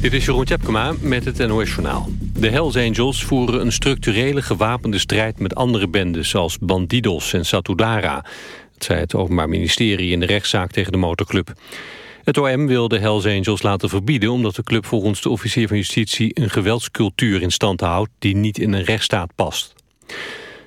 Dit is Jeroen Tjepkema met het NOS Journaal. De Hells Angels voeren een structurele gewapende strijd met andere bendes... zoals Bandidos en Satudara. Dat zei het Openbaar Ministerie in de rechtszaak tegen de motorclub. Het OM wil de Hells Angels laten verbieden... omdat de club volgens de officier van justitie... een geweldscultuur in stand houdt die niet in een rechtsstaat past.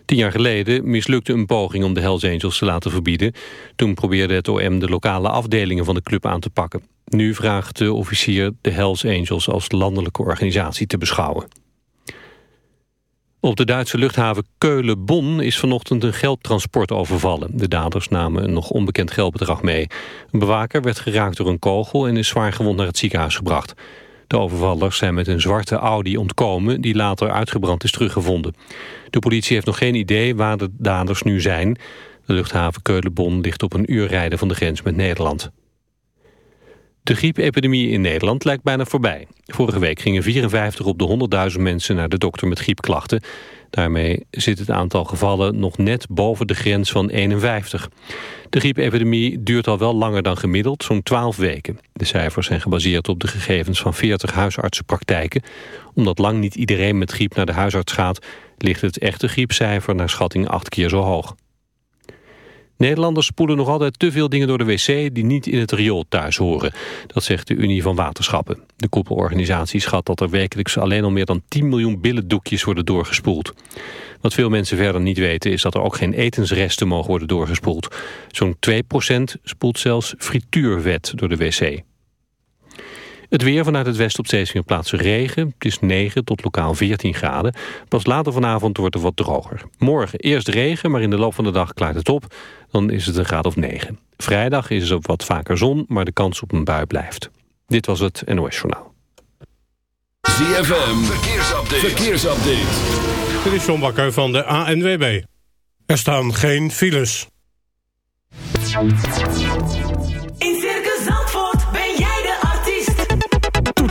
Tien jaar geleden mislukte een poging om de Hells Angels te laten verbieden. Toen probeerde het OM de lokale afdelingen van de club aan te pakken. Nu vraagt de officier de Hells Angels als landelijke organisatie te beschouwen. Op de Duitse luchthaven Keulen-Bonn is vanochtend een geldtransport overvallen. De daders namen een nog onbekend geldbedrag mee. Een bewaker werd geraakt door een kogel en is zwaar gewond naar het ziekenhuis gebracht. De overvallers zijn met een zwarte Audi ontkomen... die later uitgebrand is teruggevonden. De politie heeft nog geen idee waar de daders nu zijn. De luchthaven Keulen-Bonn ligt op een uur rijden van de grens met Nederland. De griepepidemie in Nederland lijkt bijna voorbij. Vorige week gingen 54 op de 100.000 mensen naar de dokter met griepklachten. Daarmee zit het aantal gevallen nog net boven de grens van 51. De griepepidemie duurt al wel langer dan gemiddeld, zo'n 12 weken. De cijfers zijn gebaseerd op de gegevens van 40 huisartsenpraktijken. Omdat lang niet iedereen met griep naar de huisarts gaat... ligt het echte griepcijfer naar schatting 8 keer zo hoog. Nederlanders spoelen nog altijd te veel dingen door de wc die niet in het riool thuis horen. Dat zegt de Unie van Waterschappen. De koepelorganisatie schat dat er wekelijks alleen al meer dan 10 miljoen billendoekjes worden doorgespoeld. Wat veel mensen verder niet weten is dat er ook geen etensresten mogen worden doorgespoeld. Zo'n 2% spoelt zelfs frituurvet door de wc. Het weer vanuit het westen op steeds meer plaatsen regen. Het is 9 tot lokaal 14 graden. Pas later vanavond wordt het wat droger. Morgen eerst regen, maar in de loop van de dag klaart het op. Dan is het een graad of 9. Vrijdag is er wat vaker zon, maar de kans op een bui blijft. Dit was het NOS Journaal. ZFM, verkeersupdate. verkeersupdate. Dit is John Bakker van de ANWB. Er staan geen files.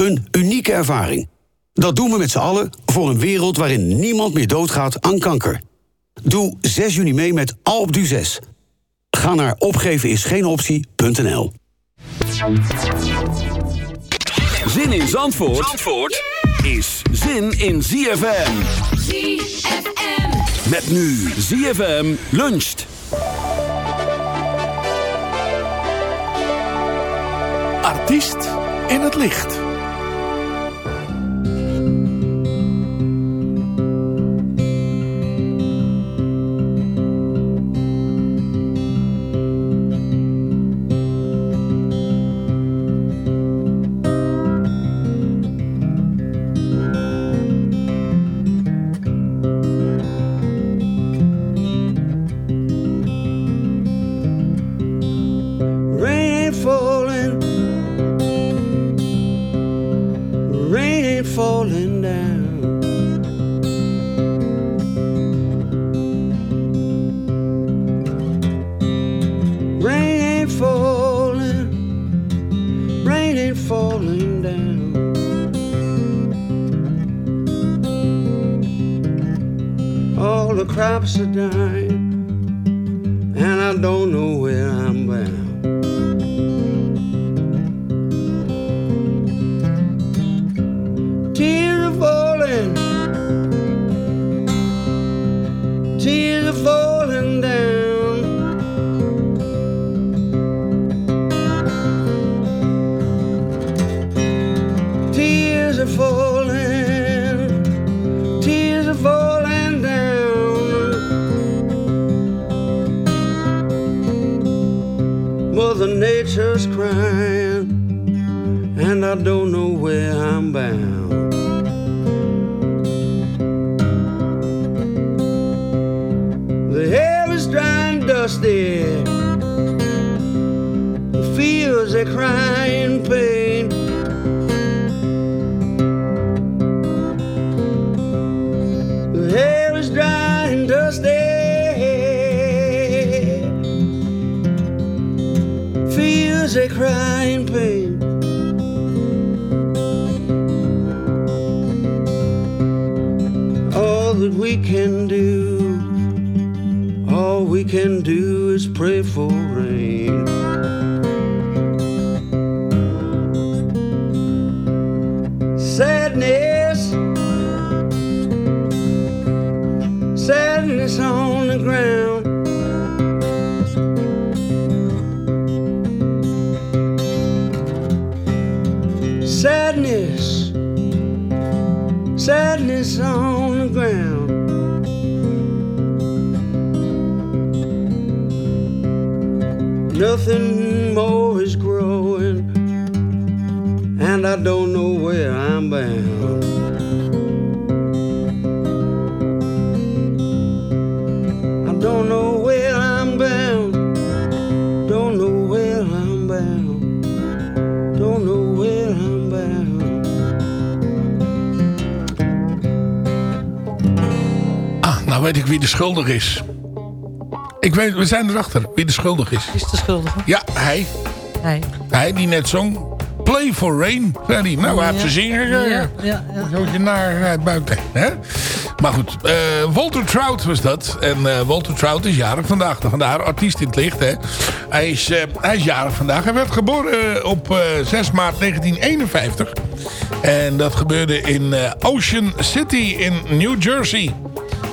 Een unieke ervaring. Dat doen we met z'n allen voor een wereld waarin niemand meer doodgaat aan kanker. Doe 6 juni mee met Alpe d'Huez. Ga naar opgevenisgeenoptie.nl Zin in Zandvoort, Zandvoort is zin in ZFM. ZFM. Met nu ZFM luncht. Artiest in het licht. I don't know where I'm bound. first. Bound. I don't know where I'm bound. Don't know where I'm bound. Don't know where I'm bound. Ah, nou weet ik wie de schuldig is. Ik weet, we zijn erachter wie de schuldig is. Is de schuldige? Ja, hij. Hij. Hij die net zong. Play for Rain. Zei hij. Nou, Ja. ze zingen. Ja, ja, ja. Zootje naar uh, buiten. Hè? Maar goed, eh, Walter Trout was dat. En eh, Walter Trout is jarig vandaag. Vandaar artiest in het licht. Hè? Hij, is, eh, hij is jarig vandaag. Hij werd geboren eh, op eh, 6 maart 1951. En dat gebeurde in eh, Ocean City in New Jersey.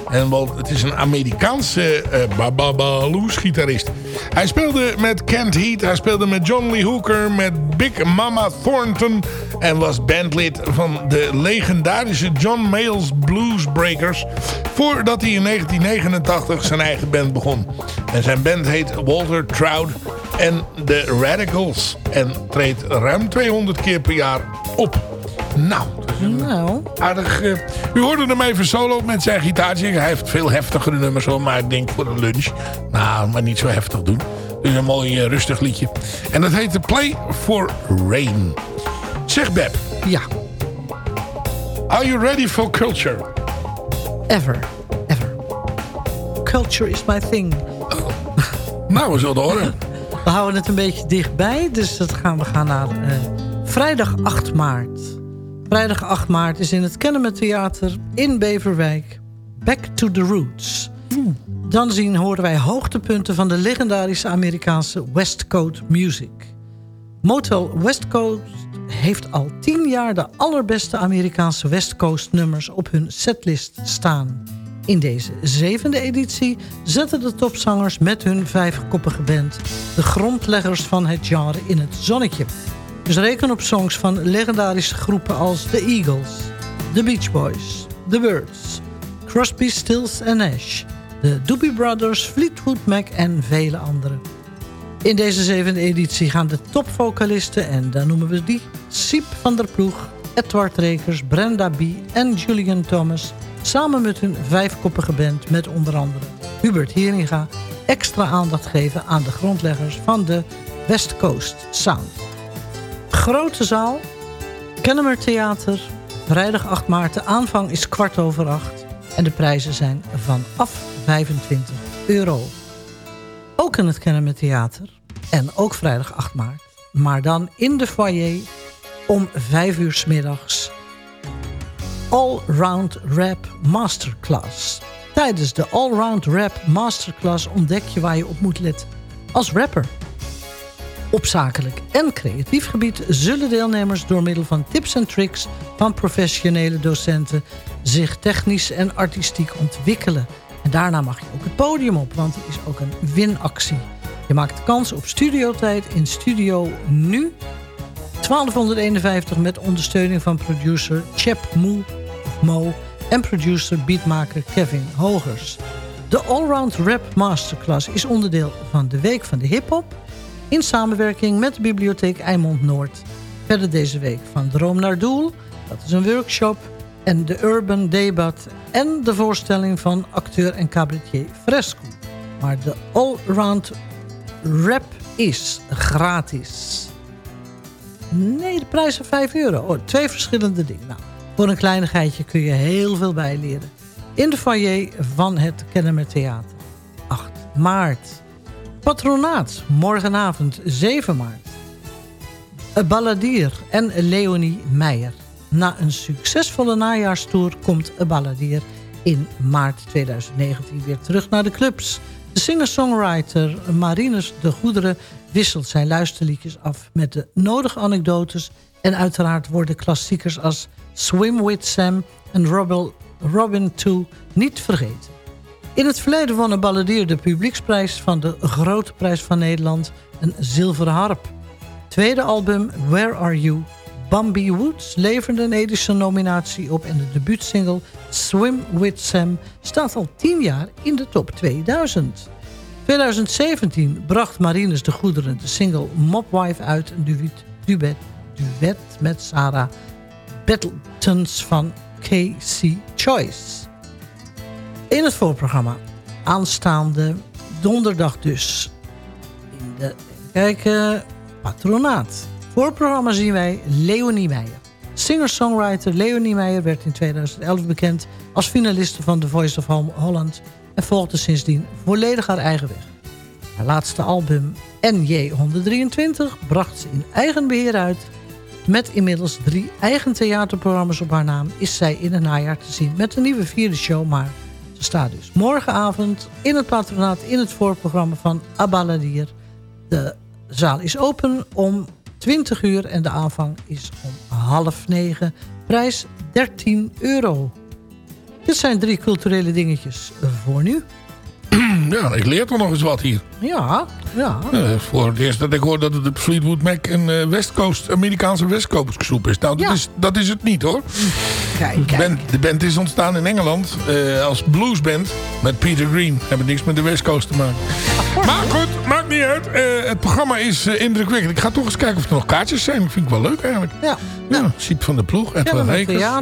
En wel, het is een Amerikaanse uh, blues-gitarist. Hij speelde met Kent Heat, hij speelde met John Lee Hooker, met Big Mama Thornton... en was bandlid van de legendarische John Mayall's Bluesbreakers... voordat hij in 1989 zijn eigen band begon. En zijn band heet Walter Trout en The Radicals... en treedt ruim 200 keer per jaar op. Nou, Nou. aardig. eh, u hoorde hem even solo met zijn gitaartje. Hij heeft veel heftigere nummers hoor, maar ik denk voor een lunch. Nou, maar niet zo heftig doen. Dus een mooi eh, rustig liedje. En dat heet Play for Rain. Zeg Beb. Ja. Are you ready for culture? Ever. Ever. Culture is my thing. Nou, we zullen horen. We houden het een beetje dichtbij. Dus dat gaan, we gaan naar eh, vrijdag 8 maart. Vrijdag 8 maart is in het Kennemer Theater in Beverwijk. Back to the Roots. Dan zien horen wij hoogtepunten van de legendarische Amerikaanse West Coast music. Motel West Coast heeft al tien jaar de allerbeste Amerikaanse West Coast nummers op hun setlist staan. In deze zevende editie zetten de topzangers met hun vijfkoppige band... de grondleggers van het genre in het zonnetje. Dus reken op songs van legendarische groepen als The Eagles... The Beach Boys, The Birds, Crosby, Stills Nash... de Doobie Brothers, Fleetwood Mac en vele anderen. In deze zevende editie gaan de topvocalisten, en daar noemen we die... Siep van der Ploeg, Edward Rekers, Brenda B. en Julian Thomas... samen met hun vijfkoppige band met onder andere Hubert Heringa... extra aandacht geven aan de grondleggers van de West Coast Sound. Grote zaal, Kennemer Theater, Vrijdag 8 maart, de aanvang is kwart over acht. En de prijzen zijn vanaf 25 euro. Ook in het Kennemer Theater. En ook vrijdag 8 maart. Maar dan in de foyer om 5 uur s middags. All-Round Rap Masterclass. Tijdens de All-Round Rap Masterclass ontdek je waar je op moet letten als rapper. Op zakelijk en creatief gebied zullen deelnemers door middel van tips en tricks van professionele docenten zich technisch en artistiek ontwikkelen. En daarna mag je ook het podium op, want het is ook een winactie. Je maakt kans op studiotijd in Studio Nu 1251 met ondersteuning van producer Chep Moe Mo en producer beatmaker Kevin Hogers. De Allround Rap Masterclass is onderdeel van de Week van de Hip-Hop... in samenwerking met de Bibliotheek Eimond Noord. Verder deze week van Droom naar Doel, dat is een workshop... en de Urban Debat en de voorstelling van acteur en cabaretier Fresco. Maar de Allround Rap is gratis. Nee, de prijs is 5 euro. Oh, twee verschillende dingen. Nou, voor een kleinigheidje kun je heel veel bijleren. In de foyer van het Kennemer Theater. 8 maart. Patronaat, morgenavond 7 maart. Balladier en Leonie Meijer. Na een succesvolle najaarstoer komt balladier in maart 2019 weer terug naar de clubs. De singer-songwriter Marinus de Goederen wisselt zijn luisterliedjes af met de nodige anekdotes... en uiteraard worden klassiekers als Swim with Sam en Robin 2 niet vergeten. In het verleden won een balladier de publieksprijs van de Grote Prijs van Nederland... een zilveren harp. Tweede album Where Are You? Bambi Woods leverde een Edison-nominatie op... en de debuutsingle Swim with Sam staat al 10 jaar in de top 2000. 2017 bracht Marinus de Goederen de single Mopwife uit... een duet, duet, duet met Sarah Battletons van KC Choice. In het voorprogramma aanstaande donderdag dus. In de kijken patronaat. Voorprogramma zien wij Leonie Meijer. Singer-songwriter Leonie Meijer werd in 2011 bekend als finaliste van The Voice of Holland en volgde sindsdien volledig haar eigen weg. Haar laatste album NJ123 bracht ze in eigen beheer uit. Met inmiddels drie eigen theaterprogramma's op haar naam is zij in het najaar te zien met een nieuwe vierde show. Maar staat dus morgenavond in het patronaat in het voorprogramma van Abaladier. De zaal is open om 20 uur en de aanvang is om half negen. Prijs 13 euro. Dit zijn drie culturele dingetjes voor nu. Ja, ik leer toch nog eens wat hier. Ja, ja. Uh, voor het eerst dat ik hoor dat het Fleetwood Mac een uh, West Coast, Amerikaanse West Coast groep is. Nou, dat, is, dat is het niet hoor. Kijk, De kijk. band, de band is ontstaan in Engeland uh, als bluesband met Peter Green. Hebben niks met de West Coast te maken. Maar goed, niet uit. Uh, het programma is uh, indrukwekkend. Ik ga toch eens kijken of er nog kaartjes zijn. Dat vind ik wel leuk eigenlijk. Ja, Ja, Siep van de Ploeg, Edwin Ja, ja.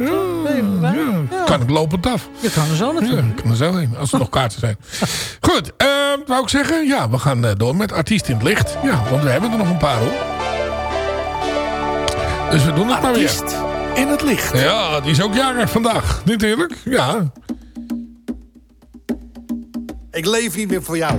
ja. Kan ik lopend af. je kan er zo Ja, naartoe. ik kan er zo heen, als er nog kaarten zijn. Goed, eh wou ik zeggen, ja, we gaan eh, door met Artiest in het Licht. Ja, want we hebben er nog een paar hoor. Dus we doen het maar weer. Artiest in het licht. Ja, die is ook jarig vandaag. Niet eerlijk? Ja. Ik leef niet meer voor jou.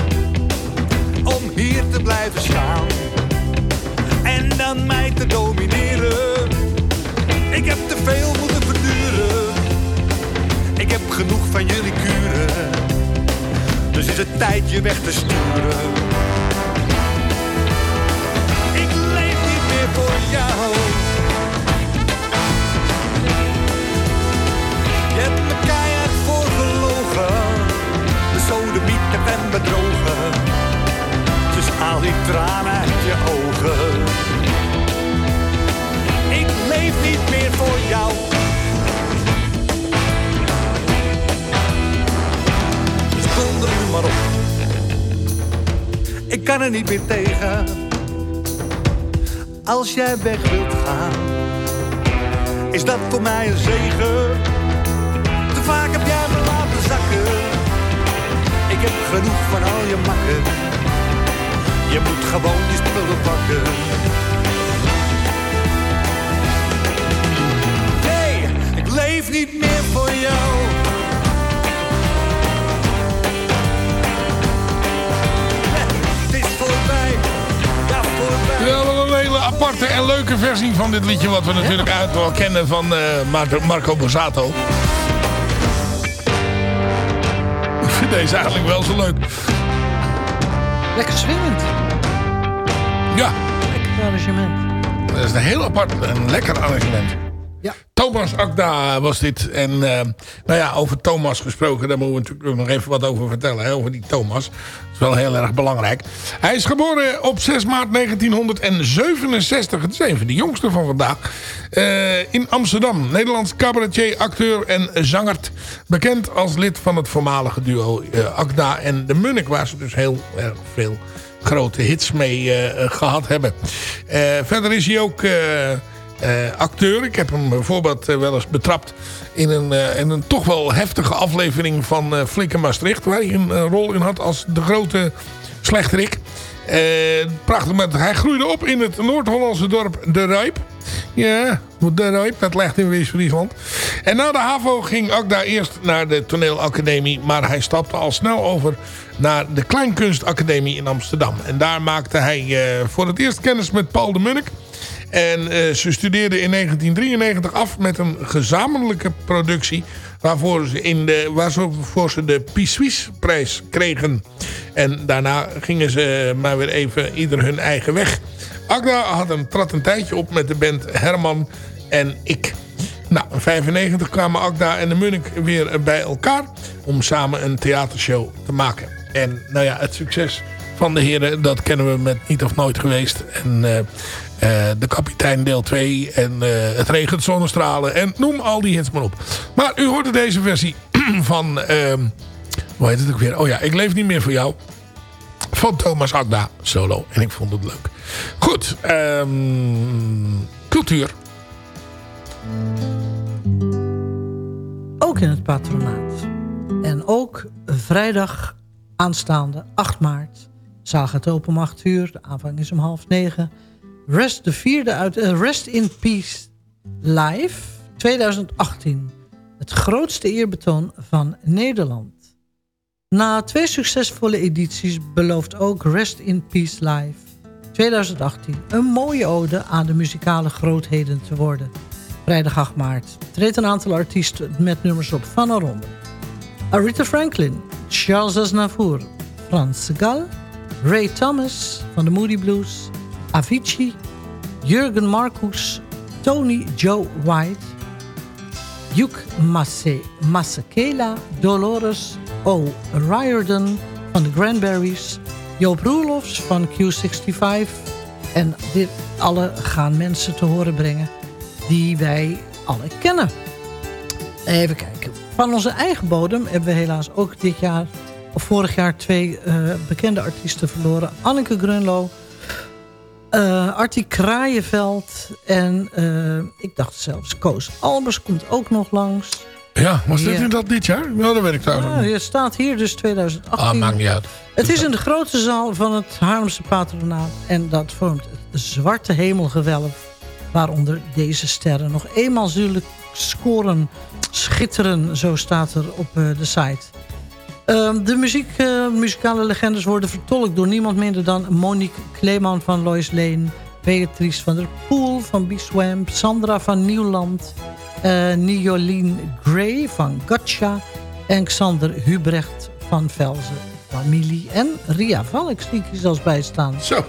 om hier te blijven staan en dan mij te domineren. Ik heb te veel moeten verduren. Ik heb genoeg van jullie kuren. Dus is het tijd je weg te sturen. Kan er niet meer tegen. Als jij weg wilt gaan, is dat voor mij een zegen. Te vaak heb jij me laten zakken. Ik heb genoeg van al je makken. Je moet gewoon je spullen pakken. Nee, ik leef niet meer voor jou. Wel een hele aparte en leuke versie van dit liedje... wat we natuurlijk uit wel kennen van eh, Mar- Marco Borsato. Ik vind deze eigenlijk wel zo leuk. Lekker swingend. Ja, Lekker arrangement. dat is een heel apart en lekker arrangement. Thomas Akda was dit. En eh, nou ja, over Thomas gesproken, daar moeten we natuurlijk nog even wat over vertellen. Hè, over die Thomas. Dat is wel heel erg belangrijk. Hij is geboren op 6 maart 1967. Het is een van de jongste van vandaag. eh, in Amsterdam. Nederlands cabaretier, acteur en zanger. Bekend als lid van het voormalige duo eh, Akda en de Munnik. Waar ze dus heel erg veel grote hits mee eh, gehad hebben. Verder is hij ook... eh, acteur. Ik heb hem bijvoorbeeld eh, wel eens betrapt in een, eh, in een toch wel heftige aflevering van uh, Maastricht. Waar hij een rol in had als de grote slechterik. Prachtig, met, hij groeide op in het Noord-Hollandse dorp De Rijp. Ja, De Rijp, dat ligt in West-Friesland. En na de HAVO ging Akda eerst naar de toneelacademie. Maar hij stapte al snel over naar de Kleinkunstacademie in Amsterdam. En daar maakte hij voor het eerst kennis met Paul de Munnik. En eh, ze studeerden in 1993 af met een gezamenlijke productie... waarvoor ze, in de, waarvoor ze de Pissuis-prijs kregen. En daarna gingen ze maar weer even ieder hun eigen weg. Agda had een, trad een tijdje op met de band Herman en ik. Nou, in 1995 kwamen Agda en de Munnik weer bij elkaar... om samen een theatershow te maken. En nou ja, het succes van de heren, dat kennen we met Niet of Nooit geweest. En De Kapitein deel 2 en uh, Het regent zonnestralen en noem al die hits maar op. Maar u hoorde deze versie van, hoe heet het ook weer? Oh ja, Ik leef niet meer voor jou. Van Thomas Agda solo. En ik vond het leuk. Goed, um, cultuur. Ook in het patronaat. En ook vrijdag aanstaande 8 maart. Zaal gaat open om 8 uur. De aanvang is om half 9. Rest, de vierde uit uh, Rest in Peace Live 2018. Het grootste eerbetoon van Nederland. Na twee succesvolle edities belooft ook Rest in Peace Live 2018... een mooie ode aan de muzikale grootheden te worden. Vrijdag 8 maart treedt een aantal artiesten met nummers op van een ronde. Aretha Franklin, Charles Aznavour, Frans Segal... Ray Thomas van de Moody Blues... Avicii, Jurgen Marcus, Tony Joe White... Hugh Masekela, Dolores O'Riordan van de Cranberries... Joop Roelofs van Q65... en dit alle gaan mensen te horen brengen die wij alle kennen. Even kijken. Van onze eigen bodem hebben we helaas ook dit jaar... of vorig jaar twee uh, bekende artiesten verloren. Anneke Grunlo... Uh, Artie Kraaienveld en uh, ik dacht zelfs Koos Albers komt ook nog langs. Ja, was dit ja. dat dit jaar? Ja, dat weet ik trouwens ja, Het staat hier dus 2018. Ah, maakt niet uit. Het is in de grote zaal van het Haarlemse patronaat. En dat vormt het zwarte hemelgewelf. Waaronder deze sterren nog eenmaal zullen scoren, schitteren. Zo staat er op uh, de site. Uh, de muziek, uh, muzikale legendes worden vertolkt door niemand minder dan Monique Kleeman van Lois Lane... Beatrice van der Poel van Biswamp, Sandra van Nieuwland... Uh, Niolien Gray van Gotcha en Xander Hubrecht van Velzen Familie... en Ria Valks, die ik zelfs bijstaan. Zo.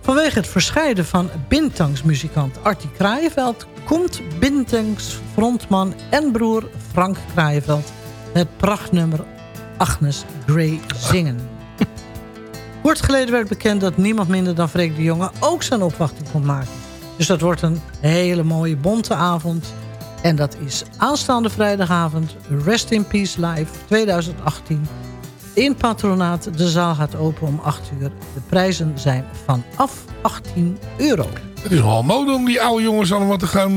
Vanwege het verscheiden van Bintangs-muzikant Artie Kraaienveld... komt Bintangs frontman en broer Frank Kraaienveld... het prachtnummer Agnes Gray zingen. Kort geleden werd bekend dat niemand minder dan Freek de Jonge... ook zijn opwachting komt maken. Dus dat wordt een hele mooie bonte avond. En dat is aanstaande vrijdagavond Rest in Peace Live 2018... in patronaat. De zaal gaat open om 8 uur. De prijzen zijn vanaf 18 euro. Het is wel mode om die oude jongens allemaal te gaan... eh,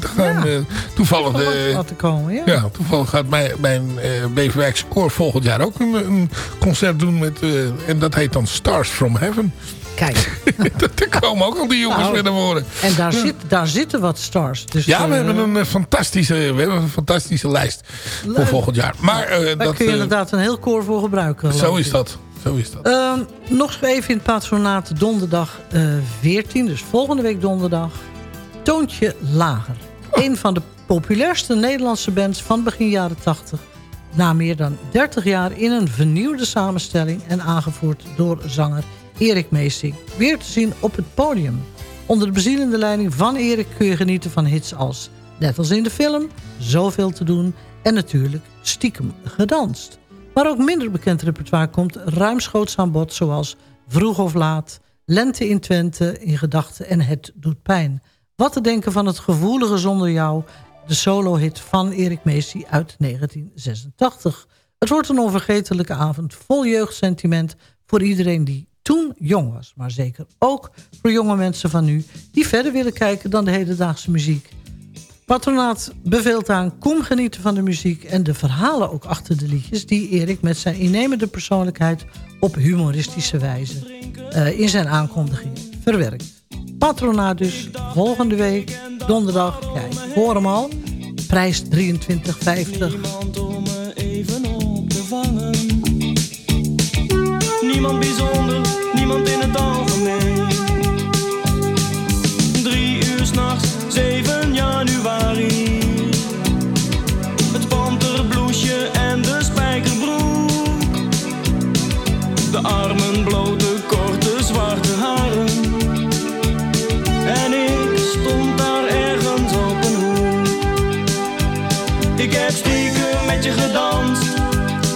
te gaan eh, toevallig... Eh, wat te komen, ja. ja, toevallig gaat mijn, mijn Beverwijkse koor volgend jaar ook een, een concert doen. Met, en dat heet dan Stars from Heaven. Kijk. Daar komen ook al die jongens Nou, weer naar voren. En daar, zit, daar zitten wat stars. Dus, Ja, we eh, hebben een eh, fantastische, we hebben een fantastische lijst voor volgend jaar. Maar eh, Daar dat, kun je eh, inderdaad een heel koor voor gebruiken. zo is dat. Zo is dat. Ehm, nog even in het patronaat donderdag eh 14, dus volgende week donderdag. Toontje Lager. Een van de populairste Nederlandse bands van begin jaren 80. Na meer dan 30 jaar in een vernieuwde samenstelling... en aangevoerd door zanger Erik Meesting. Weer te zien op het podium. Onder de bezielende leiding van Erik kun je genieten van hits als... Net als in de film, Zoveel te doen... en natuurlijk Stiekem gedanst. Maar ook minder bekend repertoire komt ruimschoots aan bod... zoals Vroeg of Laat, Lente in Twente, In Gedachten en Het Doet Pijn. Wat te denken van het gevoelige Zonder Jou... de solo-hit van Erik Meesie uit 1986. Het wordt een onvergetelijke avond vol jeugdsentiment... voor iedereen die toen jong was. Maar zeker ook voor jonge mensen van nu... die verder willen kijken dan de hedendaagse muziek. Patronaat beveelt aan kom genieten van de muziek... en de verhalen ook achter de liedjes... die Erik met zijn innemende persoonlijkheid... op humoristische wijze eh, in zijn aankondiging verwerkt. Patronaat dus volgende week, donderdag. Kijk, hoor hem al. Prijs 23,50. even op te vangen. Niemand bijzonder, niemand in het algemeen. Drie uur s'nachts, 7 januari. Het panterbloesje en de spijkerbroek. De armen blote, korte, zwarte haren. En ik stond daar ergens op een hoek. Ik heb stiekem met je gedanst.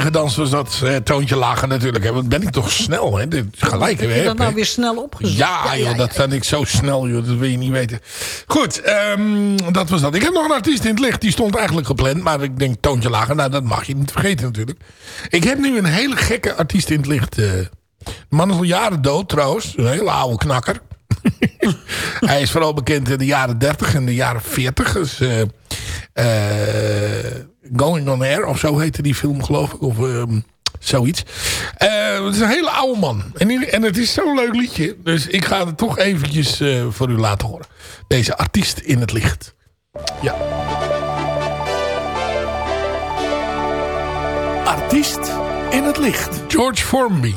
Stiekem met je gedanst was dat eh, toontje lager natuurlijk. Hè. Wat ben ik toch snel, hè? Dit, gelijk Heb je dat nou weer snel opgezocht? Ja, joh, dat ben ik zo snel, joh. Dat wil je niet weten. Goed, ehm, dat was dat. Ik heb nog een artiest in het licht. Die stond eigenlijk gepland. Maar ik denk toontje lager. Nou, dat mag je niet vergeten natuurlijk. Ik heb nu een hele gekke artiest in het licht. eh. de man is al jaren dood trouwens. Een hele oude knakker. Hij is vooral bekend in de jaren 30 en de jaren 40. Dus, eh, Going on Air of zo heette die film geloof ik. Of ehm, zoiets. Eh, het is een hele oude man. En, en het is zo'n leuk liedje. Dus ik ga het toch eventjes eh, voor u laten horen. Deze artiest in het licht. Ja. Artiest in het licht. George Formby.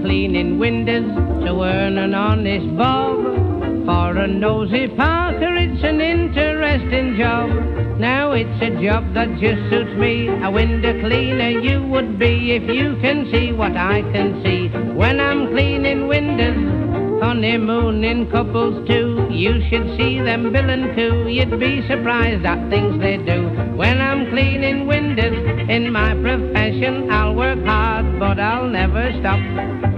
Cleaning windows to earn an honest bob. For a nosy Parker, it's an interesting job. Now it's a job that just suits me. A window cleaner you would be if you can see what I can see. When I'm cleaning windows, honeymooning couples too. You should see them bill and coo. You'd be surprised at things they do. When I'm cleaning windows in my profession, I'll work hard, but I'll never stop.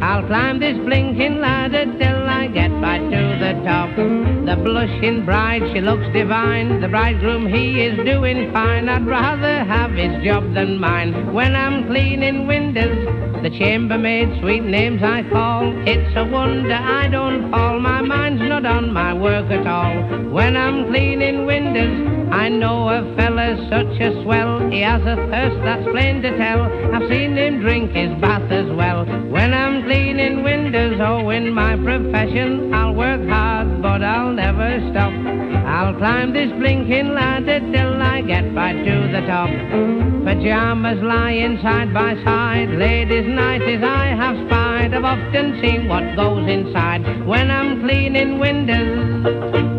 I'll climb this blinking ladder till I get back to the top. The blushing bride, she looks divine. The bridegroom, he is doing fine. I'd rather have his job than mine. When I'm cleaning windows, the chambermaid, sweet names I call. It's a wonder I don't fall. My mind's not on my work at all. When I'm cleaning windows, I know a fella's such a swell. He has a thirst that's plain to tell. I've seen him drink his bath as well. When I'm cleaning windows, oh, in my profession, I'll work hard, but I'll never stop. I'll climb this blinking ladder till I get right to the top. Pajamas lying side by side, ladies' nighties I have spied. I've often seen what goes inside when I'm cleaning windows.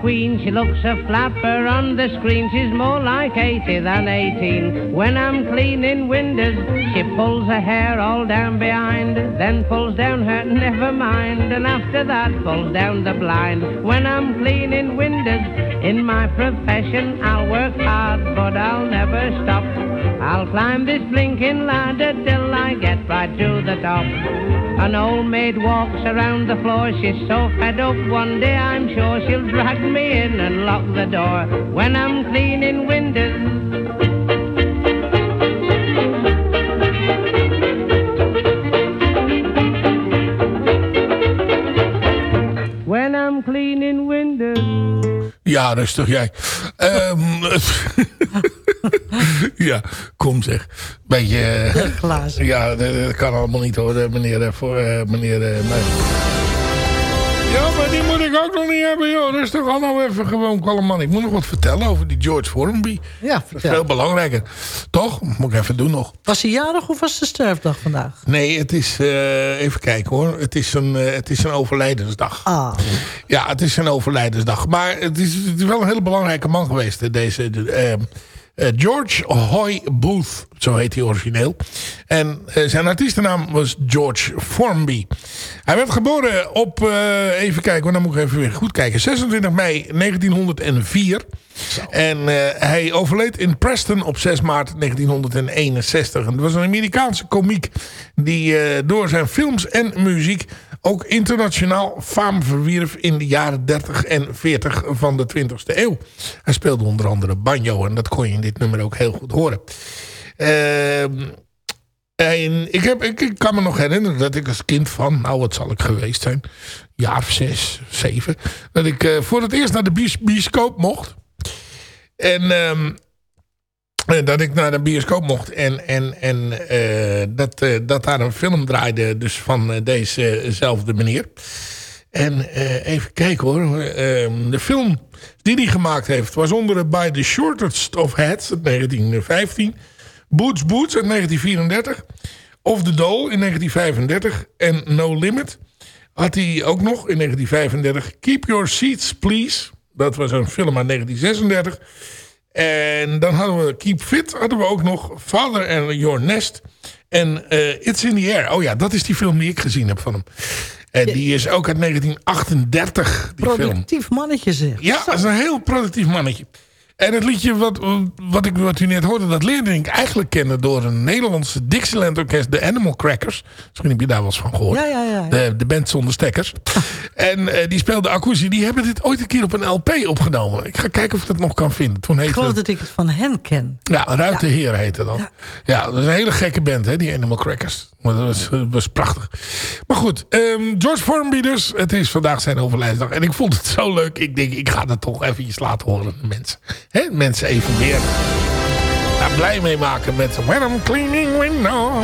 Queen. She looks a flapper on the screen. She's more like 80 than 18. When I'm cleaning windows, she pulls her hair all down behind, then pulls down her never mind, and after that pulls down the blind. When I'm cleaning windows, in my profession, I'll work hard, but I'll never stop. I'll climb this blinking ladder till I get right to the top. An old maid walks around the floor. She's so fed up one day, I'm sure she'll drag me in and lock the door. When I'm cleaning windows, when I'm cleaning windows. Ja, rustig jij. Ehm, ja, kom zeg. Beetje... Glazen. Ja, dat, kan allemaal niet hoor, eh, meneer. eh, Voor, eh, meneer nee. Ja, maar die moet ik ook nog niet hebben, joh. Rustig, al nou even gewoon kalm man. Ik moet nog wat vertellen over die George Formby. Ja, Dat is vertel. veel belangrijker. Toch? Moet ik even doen nog. Was hij jarig of was de sterfdag vandaag? Nee, het is... even kijken hoor. Het is een, het is een overlijdensdag. Ah. Ja, het is een overlijdensdag. Maar het is, het is wel een hele belangrijke man geweest. Deze, de, eh, eh, George Hoy Booth, zo heet hij origineel. En eh, zijn artiestennaam was George Formby. Hij werd geboren op, eh, even kijken, want dan moet ik even weer goed kijken. 26 mei 1904. En eh, hij overleed in Preston op 6 maart 1961. En dat was een Amerikaanse komiek die eh, door zijn films en muziek ook internationaal faam verwierf in de jaren 30 en 40 van de 20e eeuw. Hij speelde onder andere banjo en dat kon je in dit nummer ook heel goed horen. Ehm, en ik, heb, ik, kan me nog herinneren dat ik als kind van, nou wat zal ik geweest zijn, jaar of zes, zeven, dat ik eh, voor het eerst naar de bios- bioscoop mocht. En ehm, eh, dat ik naar de bioscoop mocht. En, en, en eh, dat, eh, dat daar een film draaide. Dus van eh, dezezelfde meneer. En eh, even kijken hoor. De film die hij gemaakt heeft was onder By the Shortest of Heads uit 1915. Boots Boots uit 1934. Of the Doll in 1935. En No Limit had hij ook nog in 1935. Keep Your Seats Please. Dat was een film uit 1936. En dan hadden we Keep Fit. Hadden we ook nog Father and Your Nest. En eh, It's in the Air. Oh ja, dat is die film die ik gezien heb van hem. En die is ook uit 1938, die film. Productief mannetje zeg. Ja, dat is een heel productief mannetje. En het liedje wat, wat, ik, wat u net hoorde, dat leerde ik eigenlijk kennen door een Nederlandse Dixieland orkest, de Animal Crackers. Misschien heb je daar wel eens van gehoord. Ja, ja, ja. ja. De, de band zonder stekkers. en eh, die speelde akoestie. Die hebben dit ooit een keer op een LP opgenomen. Ik ga kijken of ik dat nog kan vinden. Toen ik geloof dat ik het van hen ken. ja, Ruitenheer heette dat. Ja. dat is een hele gekke band, hè, die Animal Crackers. Dat was, was prachtig. Maar goed, ehm, George Formby dus. Het is vandaag zijn overlijdsdag. En ik vond het zo leuk. Ik denk, ik ga dat toch even laten horen. Mensen, Hè, mensen even meer daar blij mee maken met When I'm Cleaning Window.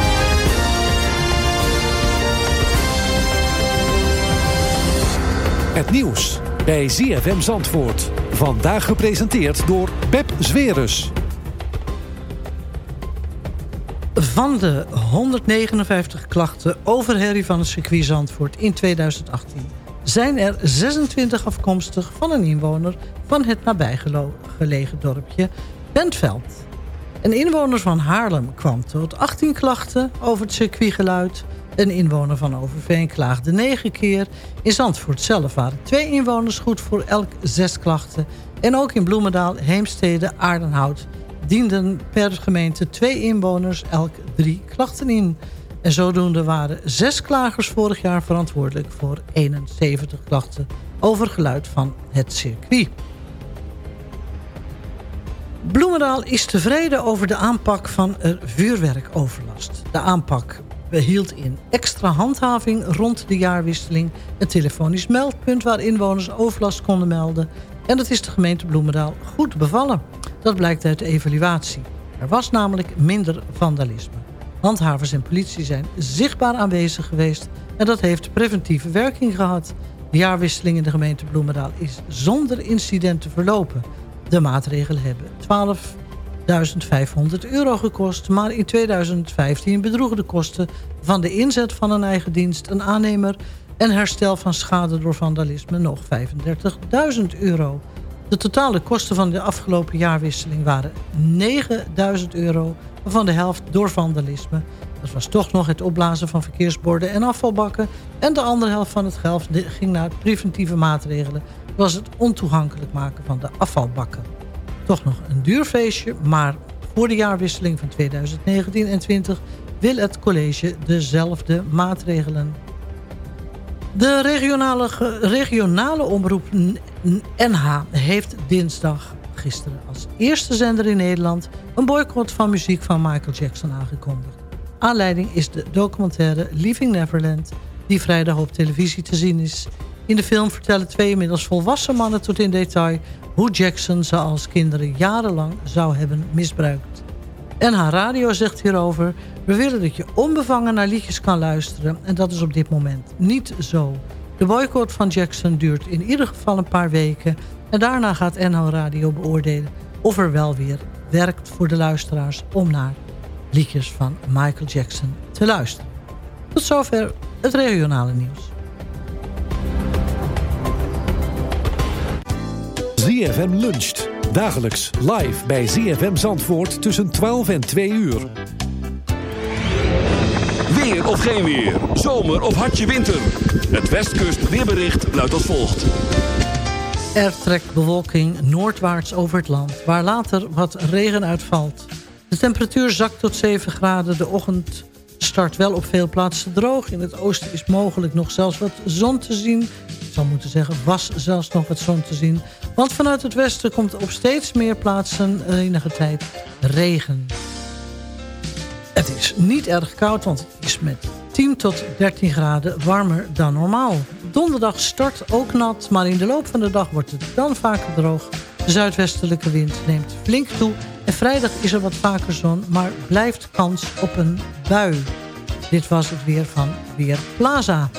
Het nieuws bij ZFM Zandvoort. Vandaag gepresenteerd door Pep Zwerus. Van de 159 klachten over herrie van het circuit Zandvoort in 2018... zijn er 26 afkomstig van een inwoner van het nabijgelegen dorpje Bentveld. Een inwoner van Haarlem kwam tot 18 klachten over het circuitgeluid. Een inwoner van Overveen klaagde 9 keer. In Zandvoort zelf waren twee inwoners goed voor elk 6 klachten. En ook in Bloemendaal, Heemstede, Aardenhout dienden per gemeente twee inwoners elk drie klachten in. En zodoende waren zes klagers vorig jaar verantwoordelijk voor 71 klachten over geluid van het circuit. Bloemendaal is tevreden over de aanpak van er vuurwerkoverlast. De aanpak behield in extra handhaving rond de jaarwisseling... een telefonisch meldpunt waar inwoners overlast konden melden... en dat is de gemeente Bloemendaal goed bevallen. Dat blijkt uit de evaluatie. Er was namelijk minder vandalisme. Handhavers en politie zijn zichtbaar aanwezig geweest... en dat heeft preventieve werking gehad. De jaarwisseling in de gemeente Bloemendaal is zonder incidenten verlopen... De maatregelen hebben 12.500 euro gekost... maar in 2015 bedroegen de kosten van de inzet van een eigen dienst... een aannemer en herstel van schade door vandalisme nog 35.000 euro. De totale kosten van de afgelopen jaarwisseling waren 9.000 euro... waarvan de helft door vandalisme. Dat was toch nog het opblazen van verkeersborden en afvalbakken... en de andere helft van het geld ging naar preventieve maatregelen was het ontoegankelijk maken van de afvalbakken. Toch nog een duur feestje, maar voor de jaarwisseling van 2019 en 20 wil het college dezelfde maatregelen. De regionale, regionale omroep NH heeft dinsdag gisteren als eerste zender in Nederland... een boycott van muziek van Michael Jackson aangekondigd. Aanleiding is de documentaire Leaving Neverland... die vrijdag op televisie te zien is. In de film vertellen twee inmiddels volwassen mannen tot in detail... hoe Jackson ze als kinderen jarenlang zou hebben misbruikt. NH Radio zegt hierover... we willen dat je onbevangen naar liedjes kan luisteren... en dat is op dit moment niet zo. De boycott van Jackson duurt in ieder geval een paar weken... en daarna gaat NH Radio beoordelen of er wel weer werkt voor de luisteraars... om naar liedjes van Michael Jackson te luisteren. Tot zover het regionale nieuws. ZFM luncht. Dagelijks live bij ZFM Zandvoort tussen 12 en 2 uur. Of geen weer. Zomer of hartje winter. Het Westkust weerbericht luidt als volgt. Er trekt bewolking noordwaarts over het land, waar later wat regen uitvalt. De temperatuur zakt tot 7 graden. De ochtend start wel op veel plaatsen droog. In het oosten is mogelijk nog zelfs wat zon te zien. Ik zou moeten zeggen, was zelfs nog wat zon te zien. Want vanuit het westen komt op steeds meer plaatsen enige tijd regen. Het is niet erg koud, want het is met 10 tot 13 graden warmer dan normaal. Donderdag start ook nat, maar in de loop van de dag wordt het dan vaker droog. De zuidwestelijke wind neemt flink toe En vrijdag is er wat vaker zon, maar blijft kans op een bui. Dit was het weer van Weer Plaza.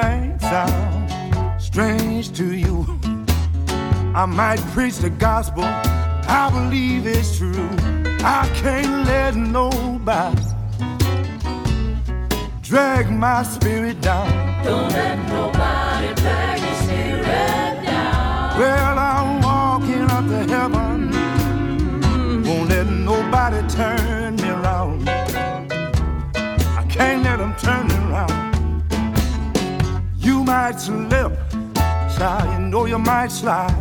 Things sound strange to you. I might preach the gospel, I believe it's true. I can't let nobody drag my spirit down. Don't let nobody drag your spirit down. Well, I'm walking up to heaven. Won't let nobody turn me around. I can't let them turn me around. You might slip, child, you know you might slide.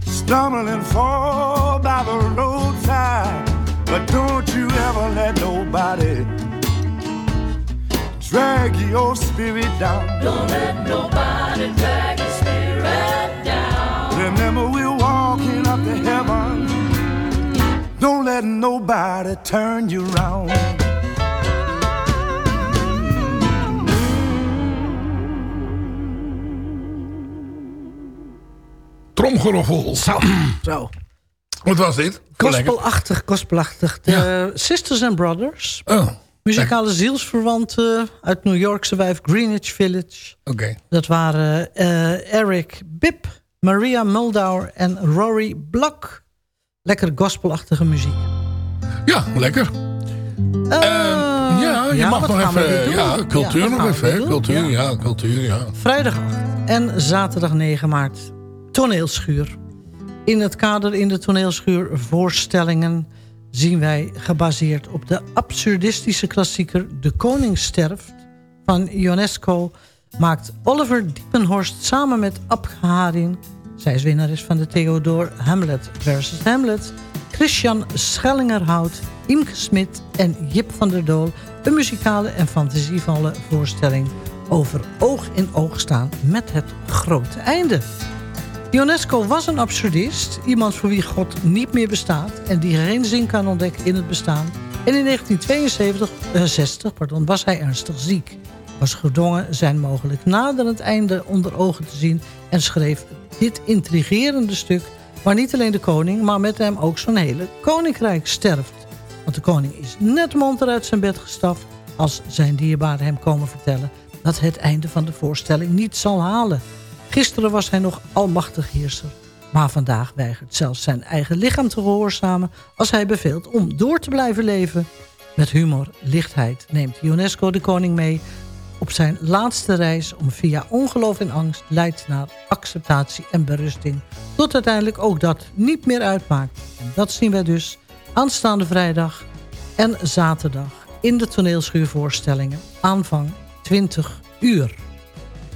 Stumble and fall by the roadside. But don't you ever let nobody drag your spirit down. Don't let nobody drag your spirit down. Remember, we're walking up to heaven. Don't let nobody turn you around. Tromgeroffel. Zo. Zo. Wat was dit? Gospelachtig, gospelachtig. De Sisters and Brothers. Oh. Muzikale zielsverwanten uit New Yorkse wijf Greenwich Village. Oké. Dat waren eh, Eric Bibb, Maria Muldauer en Rory Block. Lekker gospelachtige muziek. Ja, lekker. Eh, ja, je ja, mag nog even... Ja, cultuur Ja, nog even. Cultuur, Ja. ja, cultuur, ja. Vrijdag 8 en zaterdag 9 maart toneelschuur. In het kader in de toneelschuur voorstellingen zien wij gebaseerd op de absurdistische klassieker De Koning sterft van Ionesco maakt Oliver Diepenhorst samen met Ab Haring, zij is winnares van de Theodor Hamlet versus Hamlet, Christian Schellingerhout, Imke Smit en Jip van der Dool een muzikale en fantasievolle voorstelling over oog in oog staan met het grote einde. Ionesco was een absurdist, iemand voor wie God niet meer bestaat... en die geen zin kan ontdekken in het bestaan. En in 1972 eh, 60, pardon, was hij ernstig ziek. was gedwongen zijn mogelijk nader het einde onder ogen te zien... en schreef dit intrigerende stuk... waar niet alleen de koning, maar met hem ook zo'n hele koninkrijk sterft. Want de koning is net monter uit zijn bed gestapt... als zijn dierbaren hem komen vertellen... dat het einde van de voorstelling niet zal halen. Gisteren was hij nog almachtig heerser. Maar vandaag weigert zelfs zijn eigen lichaam te gehoorzamen... als hij beveelt om door te blijven leven. Met humor, lichtheid neemt UNESCO de koning mee... op zijn laatste reis om via ongeloof en angst... leidt naar acceptatie en berusting... tot uiteindelijk ook dat niet meer uitmaakt. En dat zien wij dus aanstaande vrijdag en zaterdag... in de toneelschuurvoorstellingen aanvang 20 uur.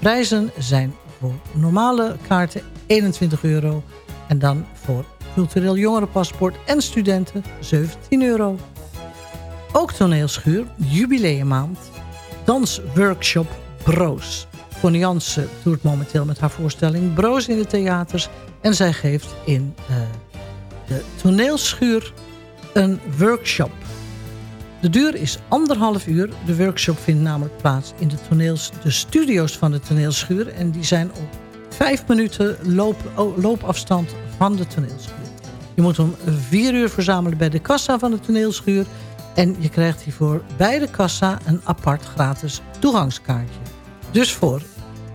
Prijzen zijn voor normale kaarten 21 euro. En dan voor cultureel jongerenpaspoort en studenten 17 euro. Ook toneelschuur, jubileummaand, dansworkshop Broos. Connie Jansen doet momenteel met haar voorstelling Broos in de theaters. En zij geeft in uh, de toneelschuur een workshop. De duur is anderhalf uur. De workshop vindt namelijk plaats in de, toneels, de studio's van de toneelschuur. En die zijn op vijf minuten loop, loopafstand van de toneelschuur. Je moet om vier uur verzamelen bij de kassa van de toneelschuur. En je krijgt hiervoor bij de kassa een apart gratis toegangskaartje. Dus voor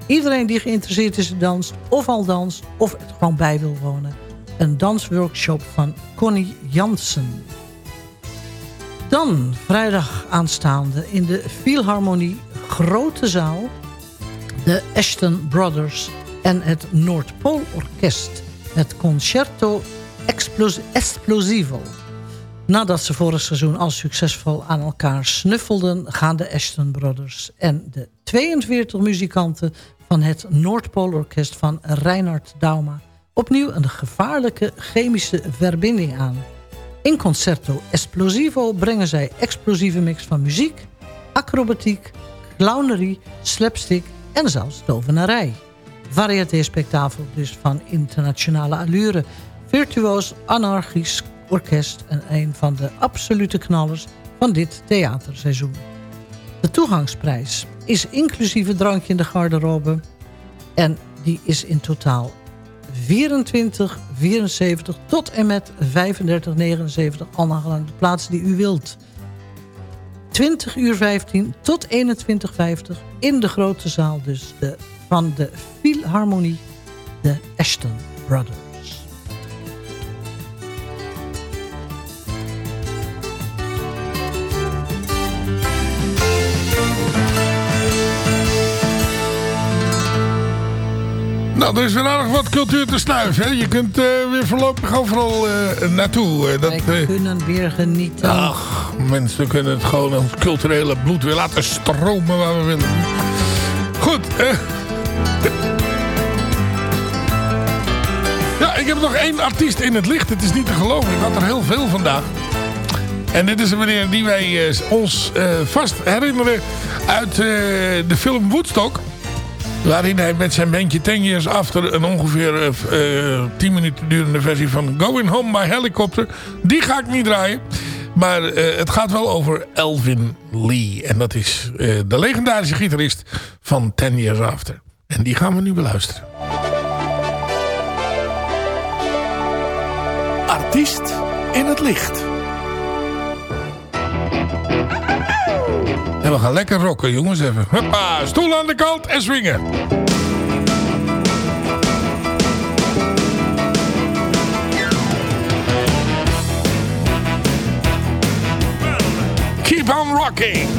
iedereen die geïnteresseerd is in dans, of al dans, of het gewoon bij wil wonen. Een dansworkshop van Connie Jansen. Dan vrijdag aanstaande in de Philharmonie Grote Zaal... de Ashton Brothers en het Noordpoolorkest. Het Concerto Explos Esplosivo. Nadat ze vorig seizoen al succesvol aan elkaar snuffelden... gaan de Ashton Brothers en de 42 muzikanten... van het Noordpoolorkest van Reinhard Dauma... opnieuw een gevaarlijke chemische verbinding aan... In Concerto Esplosivo brengen zij explosieve mix van muziek, acrobatiek, clownerie, slapstick en zelfs tovenarij. Variété-spektakel dus van internationale allure. Virtuoos anarchisch orkest en een van de absolute knallers van dit theaterseizoen. De toegangsprijs is inclusief een drankje in de garderobe en die is in totaal 24, 74 tot en met 35, 79, allemaal de plaats die u wilt. 20 uur 15 tot 21, 50 in de grote zaal dus de, van de Philharmonie, de Ashton Brothers. Nou, er is weer aardig wat cultuur te snuiven. Hè? Je kunt uh, weer voorlopig overal uh, naartoe. Uh, dat, Wij kunnen weer genieten. Ach, mensen kunnen het gewoon ons culturele bloed weer laten stromen waar we willen. Goed. ja, ik heb nog één artiest in het licht. Het is niet te geloven. Ik had er heel veel vandaag. En dit is een meneer die wij ons vast herinneren uit de film Woodstock. Waarin hij met zijn bandje Ten Years After een ongeveer uh, eh, 10 minuten durende versie van Going Home by Helicopter. Die ga ik niet draaien. Maar uh, het gaat wel over Elvin Lee. En dat is de legendarische gitarist van Ten Years After. En die gaan we nu beluisteren. Artiest in het licht. En we gaan lekker rocken, jongens. Even. Huppa, stoel aan de kant en swingen. Keep on rocking.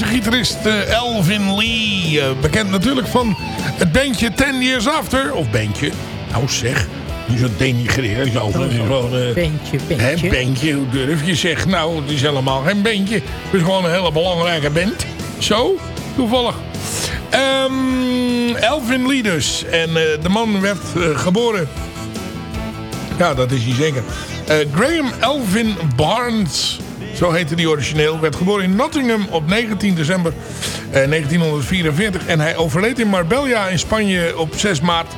Legendarische gitarist uh, Elvin Lee. Uh, bekend natuurlijk van het bandje Ten Years After. Of bandje. Nou zeg, niet zo denigreer. Zo, Oh, uh, Bandje, bandje. Hè, bandje, hoe durf je zegt. Nou, het is helemaal geen bandje. Het is gewoon een hele belangrijke band. Zo, toevallig. Um, Elvin Lee dus. En uh, de man werd uh, geboren... Ja, dat is hij zeker. Graham Elvin Barnes, zo heette hij origineel, werd geboren in Nottingham op 19 december 1944. En hij overleed in Marbella in Spanje op 6 maart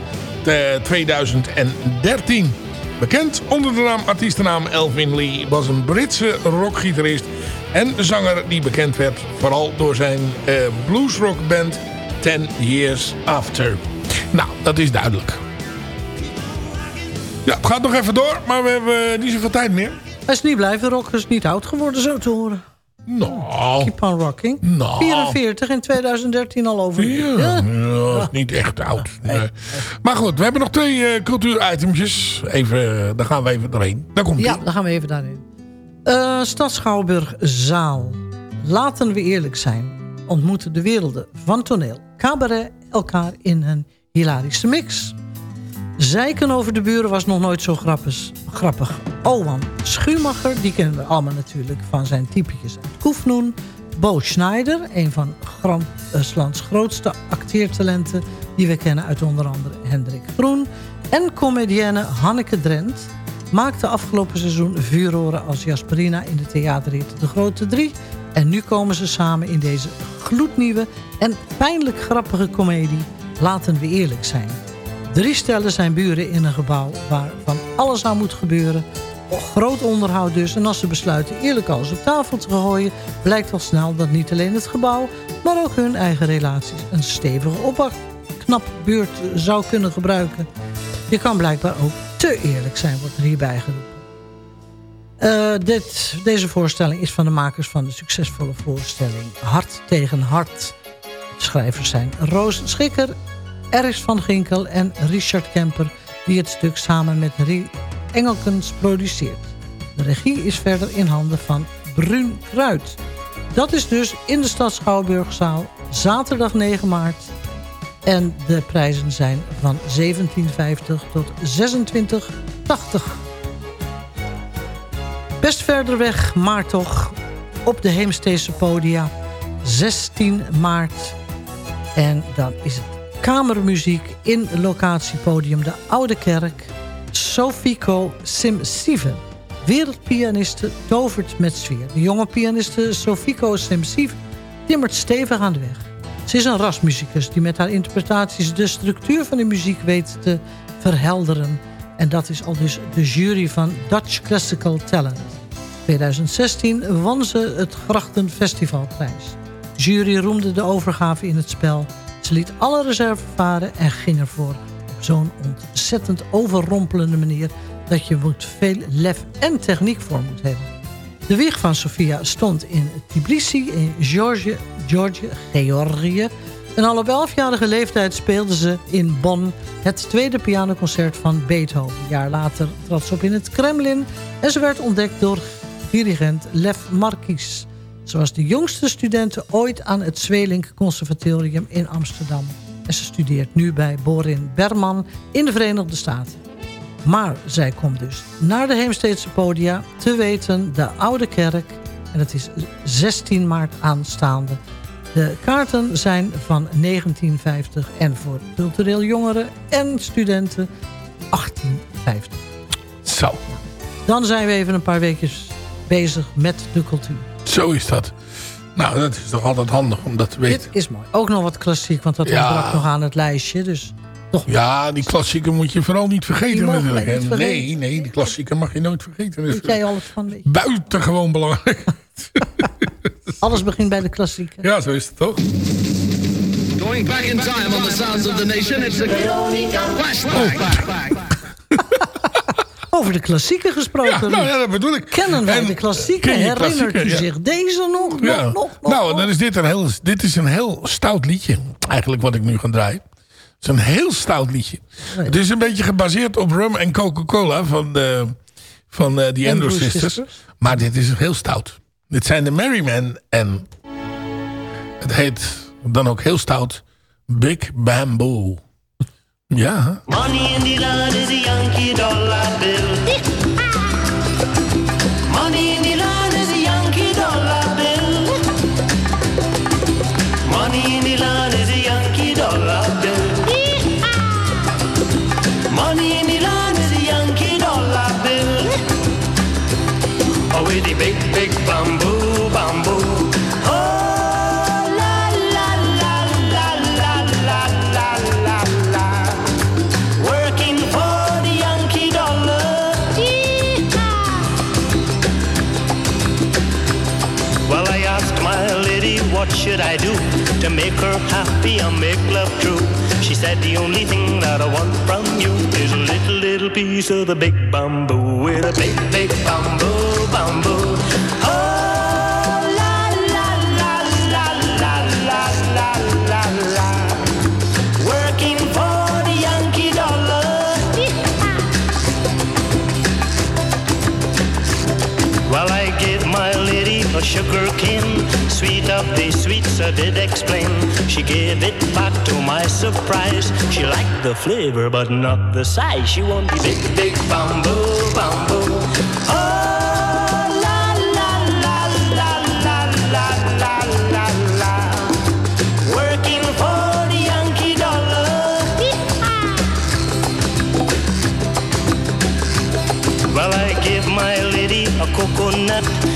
2013. Bekend onder de naam, artiestennaam Elvin Lee was een Britse rockgitarist en zanger die bekend werd vooral door zijn uh, bluesrockband Ten Years After. Nou, dat is duidelijk. Ja, het gaat nog even door, maar we hebben niet zoveel tijd meer. Hij is niet blijven rocken, is niet oud geworden zo te horen. Nou. Keep on rocking. Nou. 44 in 2013 al over. Ja, ja. ja is niet echt oud. Nee. Nee. Maar goed, we hebben nog twee uh, cultuuritemjes. Even, daar gaan we even doorheen. Daar komt Ja, daar gaan we even daarin. Uh, Stad Schouwburg Zaal. Laten we eerlijk zijn. Ontmoeten de werelden van toneel, cabaret elkaar in een hilarische mix. Zeiken over de buren was nog nooit zo grappig. grappig. Owan Schumacher, die kennen we allemaal natuurlijk van zijn typetjes uit Koefnoen. Bo Schneider, een van Grandlands grootste acteertalenten... die we kennen uit onder andere Hendrik Groen. En comedienne Hanneke Drent maakte afgelopen seizoen vuuroren als Jasperina... in de theaterrit De Grote Drie. En nu komen ze samen in deze gloednieuwe en pijnlijk grappige komedie... Laten we eerlijk zijn... Drie stellen zijn buren in een gebouw waar van alles aan moet gebeuren. Groot onderhoud dus. En als ze besluiten eerlijk alles op tafel te gooien... blijkt al snel dat niet alleen het gebouw... maar ook hun eigen relaties een stevige opknapbeurt zou kunnen gebruiken. Je kan blijkbaar ook te eerlijk zijn, wordt er hierbij geroepen. Uh, dit, deze voorstelling is van de makers van de succesvolle voorstelling... Hart tegen Hart. De schrijvers zijn Roos Schikker Eris van Ginkel en Richard Kemper... die het stuk samen met Engelkens produceert. De regie is verder in handen van Brun Kruid. Dat is dus in de stad Schouwburgzaal, zaterdag 9 maart. En de prijzen zijn van 17,50 tot 26,80. Best verder weg, maar toch, op de Heemsteedse podia. 16 maart. En dan is het kamermuziek in locatiepodium De Oude Kerk. Sofico Simsive. Wereldpianiste tovert met sfeer. De jonge pianiste Sofico Simsive timmert stevig aan de weg. Ze is een rasmuzikus die met haar interpretaties de structuur van de muziek weet te verhelderen. En dat is al dus de jury van Dutch Classical Talent. 2016 won ze het Grachten Festivalprijs. De jury roemde de overgave in het spel ze liet alle reserve varen en ging ervoor zo'n ontzettend overrompelende manier... dat je moet veel lef en techniek voor moet hebben. De wieg van Sofia stond in Tbilisi in Georgië, Georgië, Georgië. En al op 11-jarige leeftijd speelde ze in Bonn het tweede pianoconcert van Beethoven. Een jaar later trad ze op in het Kremlin en ze werd ontdekt door dirigent Lev Marquis... Ze was de jongste studente ooit aan het Zwelink Conservatorium in Amsterdam. En ze studeert nu bij Borin Berman in de Verenigde Staten. Maar zij komt dus naar de Heemsteedse podia, te weten de Oude Kerk. En het is 16 maart aanstaande. De kaarten zijn van 1950 en voor cultureel jongeren en studenten 1850. Zo. Dan zijn we even een paar weekjes bezig met de cultuur. Zo is dat. Nou, dat is toch altijd handig om dat te weten. Dit is mooi. Ook nog wat klassiek, want dat Ja. ontbrak nog aan het lijstje. Dus toch Ja, die klassieker moet je vooral niet vergeten natuurlijk. niet hè. vergeten. Nee, nee, die klassieker mag je nooit vergeten. Weet jij alles van. weet buitengewoon belangrijk. Alles begint bij de klassieker. Ja, zo is het toch? Going back in time on the sounds of the nation, it's a flashback. Over de klassieker gesproken. Ja, nou ja, dat bedoel ik. Kennen wij En de klassieker? ken je Herinnert u ja. zich deze nog? Ja. Nog, nou, nog? dan is dit, een heel, dit is een heel stout liedje. Eigenlijk wat ik nu ga draaien. Het is een heel stout liedje. Het is een beetje gebaseerd op rum en Coca-Cola van de, van eh, de Andrew Andrew Sisters. Sisters. Maar dit is heel stout. Dit zijn de Merrymen en Het heet dan ook heel stout Big Bamboo. Ja. Money in the land is a Yankee dollar bill. make her happy, I'll make love true. She said, The only thing that I want from you is a little, little piece of the big bamboo. With a big, big bamboo, bamboo. Oh! sugar cane sweet of the sweets, I did explain. She gave it back to my surprise. She liked the flavor, but not the size. She won't be big, big bamboo, bamboo. Oh! coconut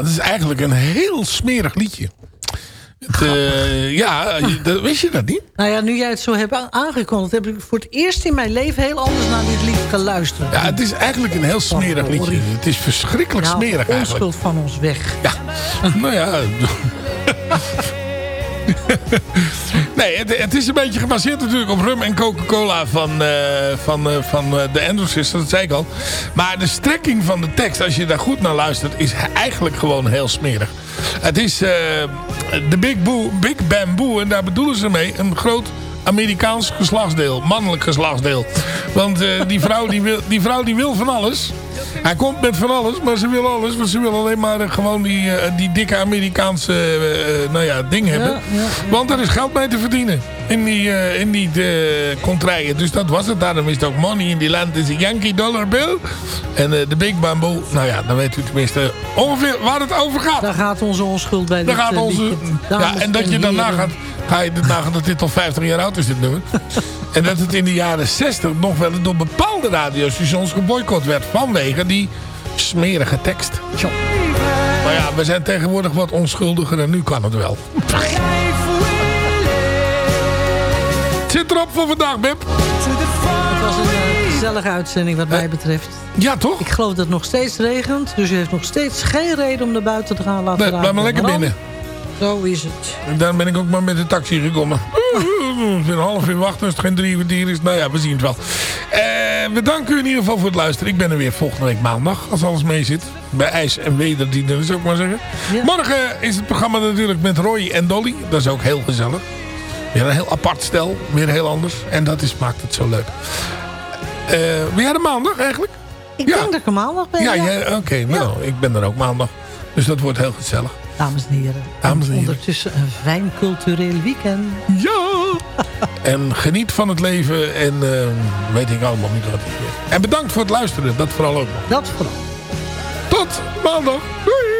Ja, het is eigenlijk een heel smerig liedje. Het, eh, ja, dat, wist je dat niet? Nou ja, nu jij het zo hebt aangekondigd... heb ik voor het eerst in mijn leven heel anders naar dit lied geluisterd. Ja, het is eigenlijk een heel smerig liedje. Het is verschrikkelijk Haal smerig eigenlijk. onschuld van ons weg. Ja, nou ja. nee, het, het is een beetje gebaseerd natuurlijk op rum en Coca-Cola van, eh, van, eh, van eh, de Sisters, dat zei ik al. Maar de strekking van de tekst, als je daar goed naar luistert, is eigenlijk gewoon heel smerig. Het is de Big, Boo, Big Bamboo en daar bedoelen ze mee een groot Amerikaans geslachtsdeel, mannelijk geslachtsdeel. Want die, vrouw, die, wil, die vrouw die wil van alles. Hij komt met van alles, maar ze wil alles. Want ze wil alleen maar eh, gewoon die, eh, die dikke Amerikaanse eh, nou ja, ding hebben. Want er is geld mee te verdienen in die, in die eh, contraien. Dus dat was het. Daarom is het ook money in die land is een Yankee dollar bill. En de Big Bamboo, nou ja, dan weet u tenminste ongeveer waar het over gaat. Daar gaat onze onschuld bij Daar gaat onze, ja, en dat je dan heren. nagaat, ga je nagaan dat dit al 50 jaar oud is, dit nummer. en dat het in de jaren 60 nog wel door bepaalde radiostations geboycott werd vanwege die smerige tekst. Maar ja, we zijn tegenwoordig wat onschuldiger en nu kan het wel. Het zit erop voor vandaag, Bib. Het was een eh, gezellige uitzending wat mij betreft. Ja, toch? Ik geloof dat het nog steeds regent. Dus u heeft nog steeds geen reden om naar buiten te gaan. Laten Nee, blijf maar lekker binnen. Zo is het. En daarom ben ik ook maar met de taxi gekomen. Ben een half uur wachten als het geen drie kwartier is. Nou ja, we zien het wel. Eh, we danken u in ieder geval voor het luisteren. Ik ben er weer volgende week maandag, als alles mee zit. Bij IJs en Wederdiensten, zou ik maar zeggen. Morgen is het programma natuurlijk met Roy en Dolly. Dat is ook heel gezellig. Weer een heel apart stel. Weer heel anders. En dat is, maakt het zo leuk. Eh ben jij er maandag eigenlijk? Ik denk dat ik er maandag ben. Ja, oké. nou, ik ben er ook maandag. Dus dat wordt heel gezellig. Dames en heren. Dames en heren. Ondertussen een fijn cultureel weekend. Ja! En geniet van het leven en eh, weet ik allemaal niet wat is. En bedankt voor het luisteren, dat vooral ook nog. Dat vooral. Tot maandag. Doei!